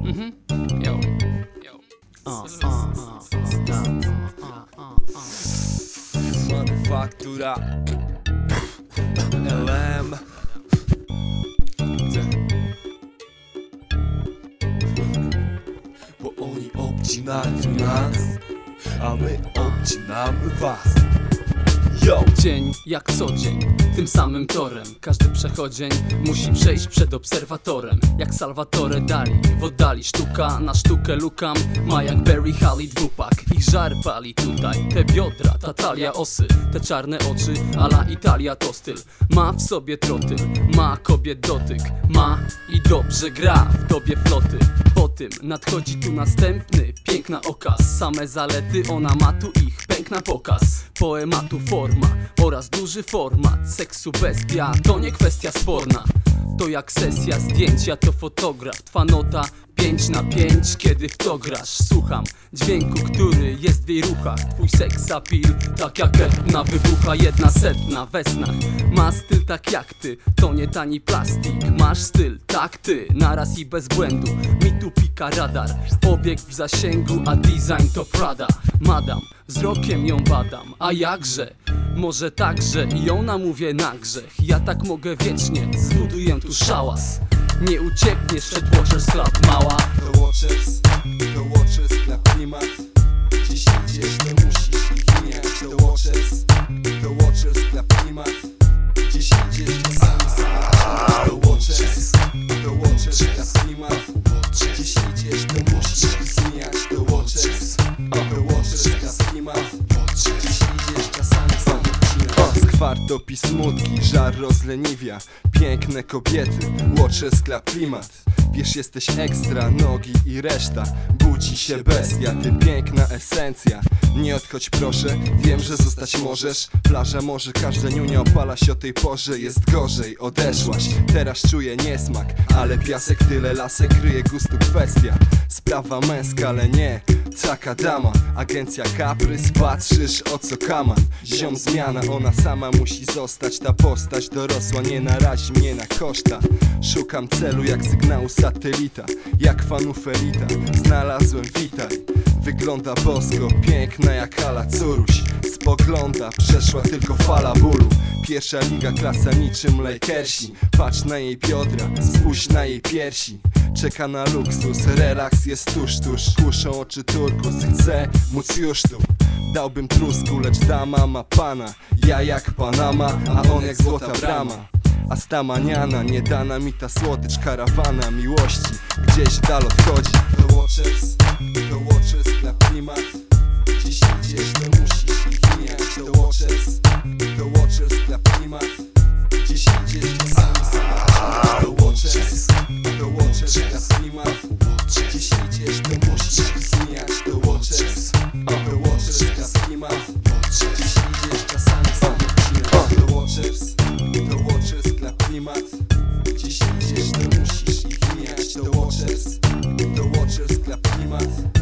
Mhm. Yo. Yo. LM Bo oni obcinają nas A my obcinamy was Yo! Dzień jak co dzień, tym samym torem. Każdy przechodzień musi przejść przed obserwatorem. Jak Salvatore Dali, w oddali sztuka na sztukę lukam. Ma jak Barry Holly dwupak Ich żar pali. Tutaj, te biodra, ta talia osy Te czarne oczy, ala Italia to styl. Ma w sobie trotyl, ma kobiet dotyk Ma i dobrze gra w dobie floty. Po tym nadchodzi tu następny, piękna okaz. Same zalety, ona ma tu ich, na pokaz. Poematu forma oraz duży format Seksu bestia, to nie kwestia sporna To jak sesja zdjęcia, to fotograf. Twa nota 5 na 5, kiedy w to grasz Słucham. Dźwięku, który jest w jej ruchach. Twój seks appeal, tak jak etna Wybucha. Jedna setna we snach. Ma styl tak jak ty, to nie tani plastik. Masz styl, tak ty, naraz i bez błędu. Mi tu pika radar, obiekt w zasięgu A design to Prada. Madam, wzrokiem ją badam, a jakże? Może także i ją namówię na grzech. Ja tak mogę wiecznie, zbuduję tu szałas Nie uciekniesz przed Watchers Club, mała. The Watchers, The Watchers klimat. Dziś idziesz, musisz ich mijać. The Watchers, The Watchers klimat. Dziś idziesz, to sami sobie The Watchers, The Watchers dla klimat. Dziś idziesz, Skwartop i smutki, żar rozleniwia. Piękne kobiety, łocze sklep klimat. Wiesz, jesteś ekstra, nogi i reszta. Budzi się bestia, ty piękna esencja. Nie odchodź proszę, wiem, że zostać możesz. Plaża może, każda niunia opala się o tej porze. Jest gorzej, odeszłaś, teraz czuję niesmak Ale piasek tyle lasek, kryje gustu kwestia. Sprawa męska, ale nie Taka dama, agencja kaprys, patrzysz o co kaman? Ziom zmiana, ona sama musi zostać. Ta postać dorosła nie narazi mnie na koszta. Szukam celu jak sygnału satelita Jak fanów elita, znalazłem witaj. Wygląda bosko, piękna jak Ala Curuś. Spogląda, przeszła tylko fala bólu. Pierwsza liga klasa niczym Lakersi. Patrz na jej biodra, spójrz na jej piersi Czeka na luksus, relaks jest tuż, tuż. Kuszą oczy turkus, chcę móc już tu. Dałbym trusku, lecz dama ma pana. Ja jak Panama, a on jak złota brama. A stamaniana, nie dana mi ta słodycz Karawana miłości, gdzieś dal odchodzi. The Watchers, Dziś idziesz, to musisz ich mijać. The Watchers, The Watchers dla klimat